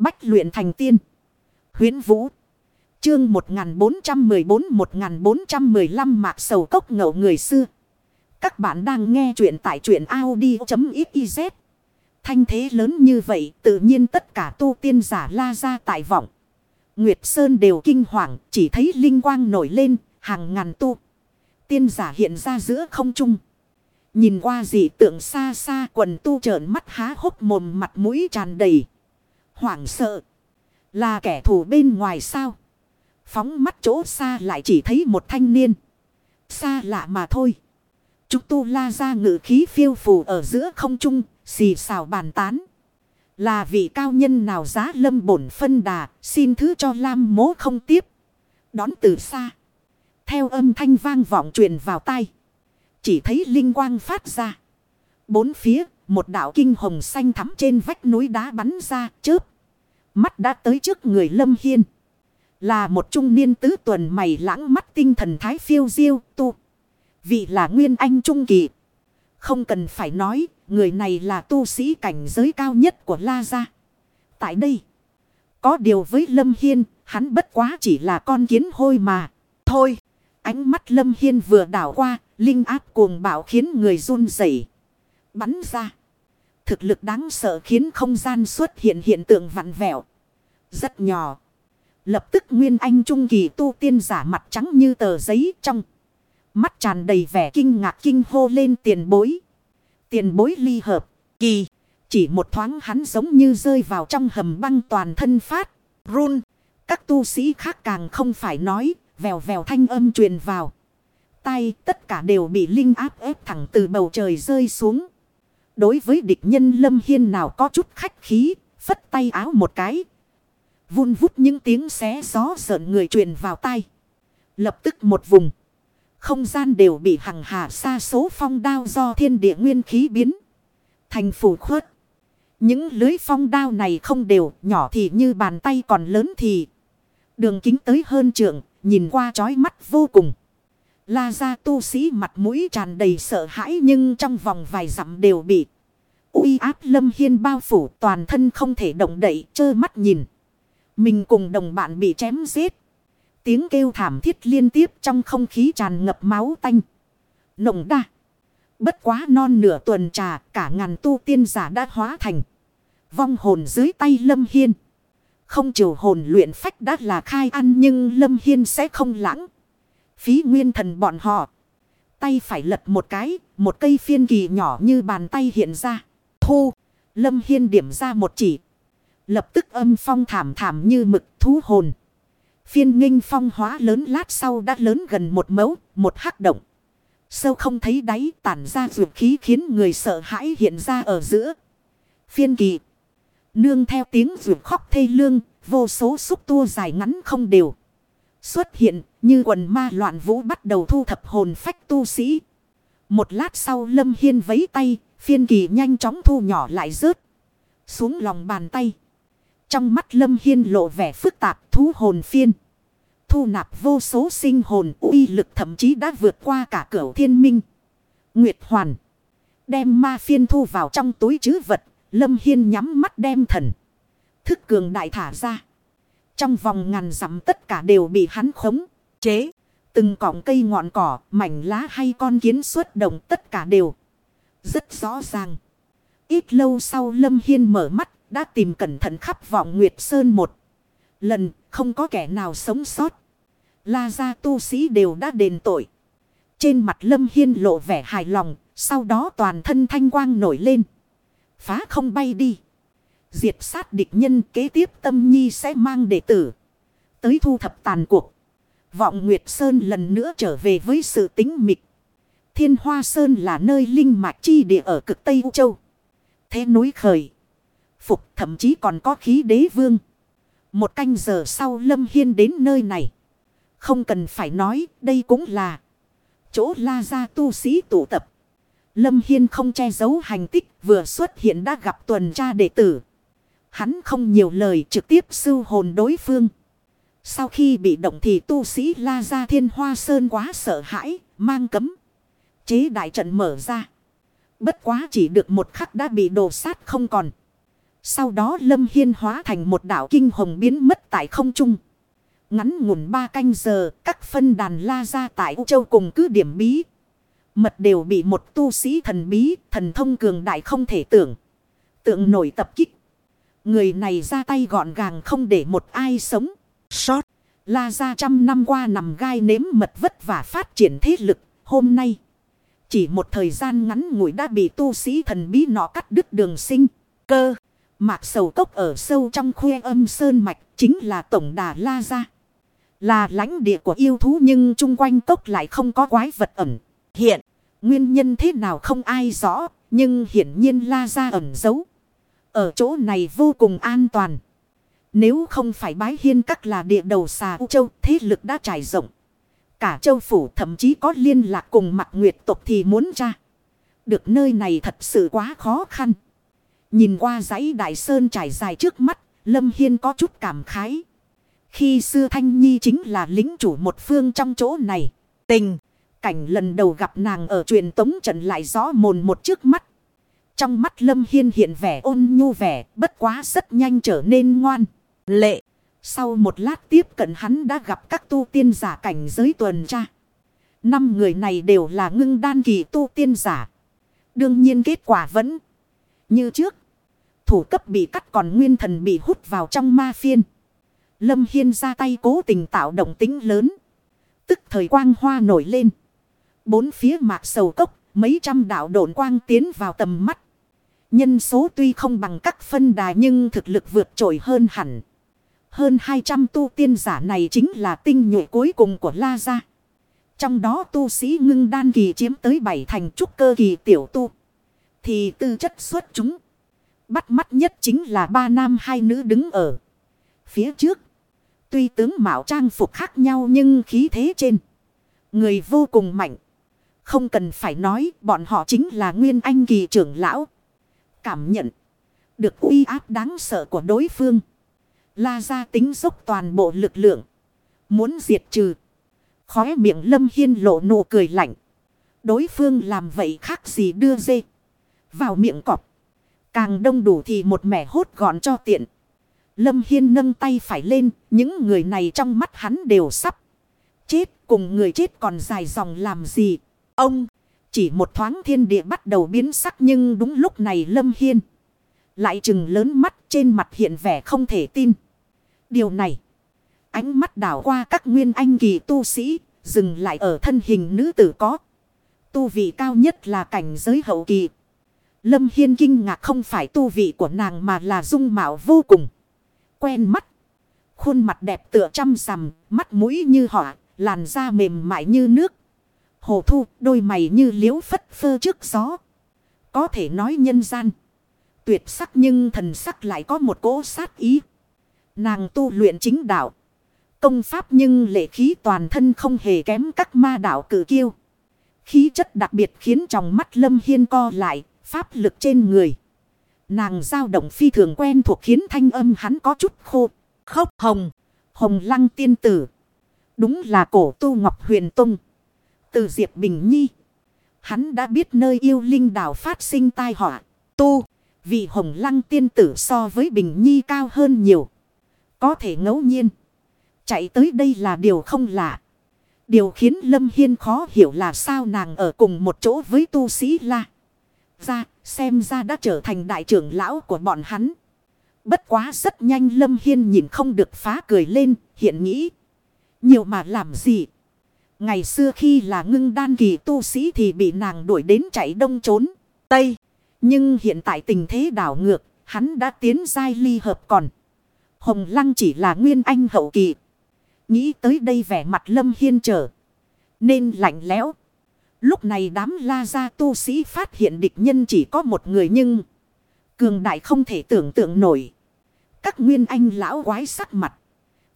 Bách luyện thành tiên. Huyến Vũ. Chương 1414-1415 mạc sầu cốc ngậu người xưa. Các bạn đang nghe truyện tại truyện Audi.xyz. Thanh thế lớn như vậy, tự nhiên tất cả tu tiên giả la ra tại vọng. Nguyệt Sơn đều kinh hoàng, chỉ thấy linh quang nổi lên, hàng ngàn tu. Tiên giả hiện ra giữa không trung. Nhìn qua dị tượng xa xa, quần tu trợn mắt há hốc mồm, mặt mũi tràn đầy. Hoảng sợ. Là kẻ thù bên ngoài sao? Phóng mắt chỗ xa lại chỉ thấy một thanh niên. Xa lạ mà thôi. Chúng tu la ra ngự khí phiêu phù ở giữa không trung, xì xào bàn tán. Là vị cao nhân nào giá lâm bổn phân đà, xin thứ cho Lam mố không tiếp. Đón từ xa. Theo âm thanh vang vọng truyền vào tai. Chỉ thấy linh quang phát ra. Bốn phía, một đạo kinh hồng xanh thắm trên vách núi đá bắn ra, chớp. Mắt đã tới trước người Lâm Hiên. Là một trung niên tứ tuần mày lãng mắt tinh thần thái phiêu diêu tu. Vị là nguyên anh trung kỳ. Không cần phải nói, người này là tu sĩ cảnh giới cao nhất của La Gia. Tại đây, có điều với Lâm Hiên, hắn bất quá chỉ là con kiến hôi mà. Thôi, ánh mắt Lâm Hiên vừa đảo qua, linh áp cuồng bạo khiến người run rẩy Bắn ra. Thực lực đáng sợ khiến không gian xuất hiện hiện tượng vặn vẹo. Rất nhỏ. Lập tức Nguyên Anh Trung Kỳ tu tiên giả mặt trắng như tờ giấy trong. Mắt tràn đầy vẻ kinh ngạc kinh hô lên tiền bối. Tiền bối ly hợp. Kỳ. Chỉ một thoáng hắn giống như rơi vào trong hầm băng toàn thân phát. Run. Các tu sĩ khác càng không phải nói. Vèo vèo thanh âm truyền vào. Tay tất cả đều bị linh áp ép thẳng từ bầu trời rơi xuống. Đối với địch nhân lâm hiên nào có chút khách khí. Phất tay áo một cái. Vun vút những tiếng xé gió sợn người truyền vào tay. Lập tức một vùng. Không gian đều bị hằng hà xa số phong đao do thiên địa nguyên khí biến. Thành phủ khuất. Những lưới phong đao này không đều, nhỏ thì như bàn tay còn lớn thì. Đường kính tới hơn trượng, nhìn qua chói mắt vô cùng. La ra tu sĩ mặt mũi tràn đầy sợ hãi nhưng trong vòng vài dặm đều bị uy áp lâm hiên bao phủ toàn thân không thể động đậy, trơ mắt nhìn. Mình cùng đồng bạn bị chém giết. Tiếng kêu thảm thiết liên tiếp trong không khí tràn ngập máu tanh. Nồng đa. Bất quá non nửa tuần trà cả ngàn tu tiên giả đã hóa thành. Vong hồn dưới tay Lâm Hiên. Không chiều hồn luyện phách đã là khai ăn nhưng Lâm Hiên sẽ không lãng. Phí nguyên thần bọn họ. Tay phải lật một cái, một cây phiên kỳ nhỏ như bàn tay hiện ra. Thu, Lâm Hiên điểm ra một chỉ. Lập tức âm phong thảm thảm như mực thú hồn. Phiên nghinh phong hóa lớn lát sau đã lớn gần một mẫu, một hắc động. Sâu không thấy đáy tản ra dược khí khiến người sợ hãi hiện ra ở giữa. Phiên kỳ. Nương theo tiếng dược khóc thê lương, vô số xúc tua dài ngắn không đều. Xuất hiện như quần ma loạn vũ bắt đầu thu thập hồn phách tu sĩ. Một lát sau lâm hiên vấy tay, phiên kỳ nhanh chóng thu nhỏ lại rớt. Xuống lòng bàn tay. Trong mắt lâm hiên lộ vẻ phức tạp thú hồn phiên. Thu nạp vô số sinh hồn uy lực thậm chí đã vượt qua cả cửa thiên minh. Nguyệt hoàn. Đem ma phiên thu vào trong túi chứ vật. Lâm hiên nhắm mắt đem thần. Thức cường đại thả ra. Trong vòng ngàn dặm tất cả đều bị hắn khống, chế. Từng cọng cây ngọn cỏ, mảnh lá hay con kiến xuất động tất cả đều. Rất rõ ràng. Ít lâu sau Lâm Hiên mở mắt đã tìm cẩn thận khắp vọng Nguyệt Sơn một lần, không có kẻ nào sống sót. La gia tu sĩ đều đã đền tội. Trên mặt Lâm Hiên lộ vẻ hài lòng, sau đó toàn thân thanh quang nổi lên. Phá không bay đi. Diệt sát địch nhân kế tiếp tâm nhi sẽ mang đệ tử. Tới thu thập tàn cuộc. Vọng Nguyệt Sơn lần nữa trở về với sự tính mịch. Thiên Hoa Sơn là nơi linh mạch chi địa ở cực Tây U Châu. Thế núi khởi phục thậm chí còn có khí đế vương. Một canh giờ sau Lâm Hiên đến nơi này. Không cần phải nói đây cũng là chỗ la gia tu sĩ tụ tập. Lâm Hiên không che giấu hành tích vừa xuất hiện đã gặp tuần tra đệ tử. Hắn không nhiều lời trực tiếp sưu hồn đối phương. Sau khi bị động thì tu sĩ la gia thiên hoa sơn quá sợ hãi, mang cấm. Chế đại trận mở ra. Bất quá chỉ được một khắc đã bị đổ sát không còn. Sau đó Lâm Hiên hóa thành một đảo kinh hồng biến mất tại không trung. Ngắn ngủn ba canh giờ, các phân đàn la ra tại U Châu cùng cứ điểm bí. Mật đều bị một tu sĩ thần bí, thần thông cường đại không thể tưởng. Tượng nổi tập kích. Người này ra tay gọn gàng không để một ai sống. Sót. La ra trăm năm qua nằm gai nếm mật vất và phát triển thế lực. Hôm nay. Chỉ một thời gian ngắn ngủi đã bị tu sĩ thần bí nọ cắt đứt đường sinh. Cơ. Mạc sầu cốc ở sâu trong khuê âm sơn mạch. Chính là tổng đà La gia, Là lãnh địa của yêu thú nhưng chung quanh cốc lại không có quái vật ẩn. Hiện. Nguyên nhân thế nào không ai rõ. Nhưng hiển nhiên La gia ẩn giấu. Ở chỗ này vô cùng an toàn. Nếu không phải bái hiên các là địa đầu xà U Châu, thế lực đã trải rộng. Cả châu phủ thậm chí có liên lạc cùng mặt nguyệt tộc thì muốn ra. Được nơi này thật sự quá khó khăn. Nhìn qua dãy đại sơn trải dài trước mắt, Lâm Hiên có chút cảm khái. Khi xưa Thanh Nhi chính là lính chủ một phương trong chỗ này. Tình, cảnh lần đầu gặp nàng ở truyền tống trận lại rõ mồn một trước mắt. Trong mắt Lâm Hiên hiện vẻ ôn nhu vẻ, bất quá rất nhanh trở nên ngoan. Lệ, sau một lát tiếp cận hắn đã gặp các tu tiên giả cảnh giới tuần tra. Năm người này đều là ngưng đan kỳ tu tiên giả. Đương nhiên kết quả vẫn như trước. Thủ cấp bị cắt còn nguyên thần bị hút vào trong ma phiên. Lâm Hiên ra tay cố tình tạo động tính lớn. Tức thời quang hoa nổi lên. Bốn phía mạc sầu cốc, mấy trăm đạo độn quang tiến vào tầm mắt. Nhân số tuy không bằng các phân đà nhưng thực lực vượt trội hơn hẳn. Hơn 200 tu tiên giả này chính là tinh nhuệ cuối cùng của La Gia. Trong đó tu sĩ ngưng đan kỳ chiếm tới bảy thành trúc cơ kỳ tiểu tu. Thì tư chất xuất chúng. Bắt mắt nhất chính là ba nam hai nữ đứng ở phía trước. Tuy tướng mạo trang phục khác nhau nhưng khí thế trên. Người vô cùng mạnh. Không cần phải nói bọn họ chính là nguyên anh kỳ trưởng lão. Cảm nhận được uy áp đáng sợ của đối phương. La ra tính dốc toàn bộ lực lượng. Muốn diệt trừ. Khóe miệng lâm hiên lộ nụ cười lạnh. Đối phương làm vậy khác gì đưa dê. Vào miệng cọp. Càng đông đủ thì một mẻ hốt gọn cho tiện. Lâm Hiên nâng tay phải lên. Những người này trong mắt hắn đều sắp. Chết cùng người chết còn dài dòng làm gì. Ông. Chỉ một thoáng thiên địa bắt đầu biến sắc nhưng đúng lúc này Lâm Hiên. Lại chừng lớn mắt trên mặt hiện vẻ không thể tin. Điều này. Ánh mắt đảo qua các nguyên anh kỳ tu sĩ. Dừng lại ở thân hình nữ tử có. Tu vị cao nhất là cảnh giới hậu kỳ. Lâm Hiên kinh ngạc không phải tu vị của nàng mà là dung mạo vô cùng. Quen mắt. Khuôn mặt đẹp tựa trăm sầm, mắt mũi như họa, làn da mềm mại như nước. Hồ thu, đôi mày như liếu phất phơ trước gió. Có thể nói nhân gian. Tuyệt sắc nhưng thần sắc lại có một cỗ sát ý. Nàng tu luyện chính đạo. Công pháp nhưng lệ khí toàn thân không hề kém các ma đạo cử kiêu. Khí chất đặc biệt khiến trong mắt Lâm Hiên co lại, pháp lực trên người. Nàng giao động phi thường quen thuộc khiến thanh âm hắn có chút khô, khóc hồng, hồng lăng tiên tử. Đúng là cổ tu ngọc huyền tung. Từ Diệp Bình Nhi. Hắn đã biết nơi yêu linh đảo phát sinh tai họa. Tu. Vì hồng lăng tiên tử so với Bình Nhi cao hơn nhiều. Có thể ngẫu nhiên. Chạy tới đây là điều không lạ. Điều khiến Lâm Hiên khó hiểu là sao nàng ở cùng một chỗ với tu sĩ la. Ra, xem ra đã trở thành đại trưởng lão của bọn hắn. Bất quá rất nhanh Lâm Hiên nhìn không được phá cười lên, hiện nghĩ. Nhiều mà làm gì? Ngày xưa khi là ngưng đan kỳ tu sĩ thì bị nàng đuổi đến chạy đông trốn, tây. Nhưng hiện tại tình thế đảo ngược, hắn đã tiến giai ly hợp còn. Hồng Lăng chỉ là nguyên anh hậu kỳ. Nghĩ tới đây vẻ mặt lâm hiên trở. Nên lạnh lẽo. Lúc này đám la gia tu sĩ phát hiện địch nhân chỉ có một người nhưng. Cường đại không thể tưởng tượng nổi. Các nguyên anh lão quái sắc mặt.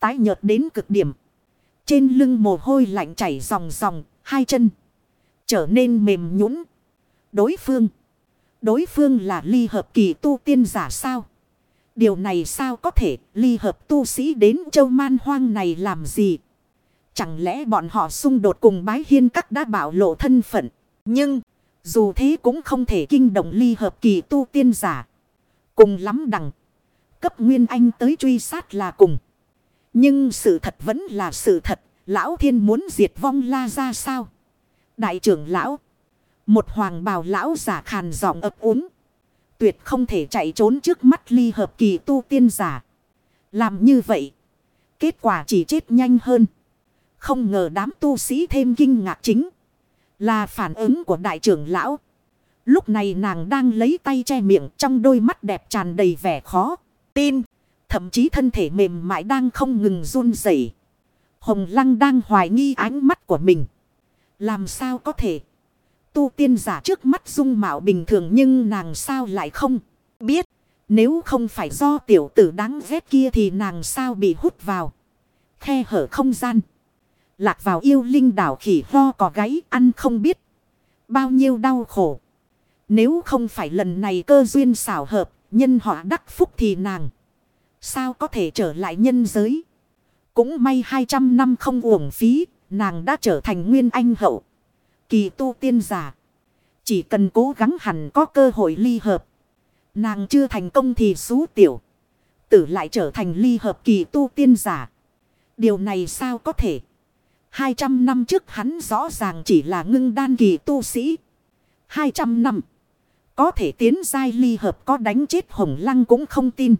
Tái nhợt đến cực điểm. Trên lưng mồ hôi lạnh chảy ròng ròng, hai chân trở nên mềm nhũn. Đối phương, đối phương là ly hợp kỳ tu tiên giả sao? Điều này sao có thể ly hợp tu sĩ đến châu man hoang này làm gì? Chẳng lẽ bọn họ xung đột cùng bái hiên các đã bảo lộ thân phận? Nhưng, dù thế cũng không thể kinh động ly hợp kỳ tu tiên giả. Cùng lắm đằng. Cấp Nguyên Anh tới truy sát là cùng. Nhưng sự thật vẫn là sự thật. Lão thiên muốn diệt vong la ra sao? Đại trưởng lão. Một hoàng bào lão giả khàn giọng ấp úng. Tuyệt không thể chạy trốn trước mắt ly hợp kỳ tu tiên giả. Làm như vậy. Kết quả chỉ chết nhanh hơn. Không ngờ đám tu sĩ thêm kinh ngạc chính. Là phản ứng của đại trưởng lão. Lúc này nàng đang lấy tay che miệng trong đôi mắt đẹp tràn đầy vẻ khó. Tin. Thậm chí thân thể mềm mại đang không ngừng run rẩy. Hồng Lăng đang hoài nghi ánh mắt của mình. Làm sao có thể. Tu tiên giả trước mắt dung mạo bình thường nhưng nàng sao lại không biết. Nếu không phải do tiểu tử đáng ghét kia thì nàng sao bị hút vào. Khe hở không gian. Lạc vào yêu linh đảo khỉ ho có gáy ăn không biết. Bao nhiêu đau khổ. Nếu không phải lần này cơ duyên xảo hợp. Nhân họa đắc phúc thì nàng. Sao có thể trở lại nhân giới. Cũng may 200 năm không uổng phí. Nàng đã trở thành nguyên anh hậu. Kỳ tu tiên giả. Chỉ cần cố gắng hẳn có cơ hội ly hợp. Nàng chưa thành công thì xú tiểu. Tử lại trở thành ly hợp kỳ tu tiên giả. Điều này sao có thể? 200 năm trước hắn rõ ràng chỉ là ngưng đan kỳ tu sĩ. 200 năm. Có thể tiến giai ly hợp có đánh chết hồng lăng cũng không tin.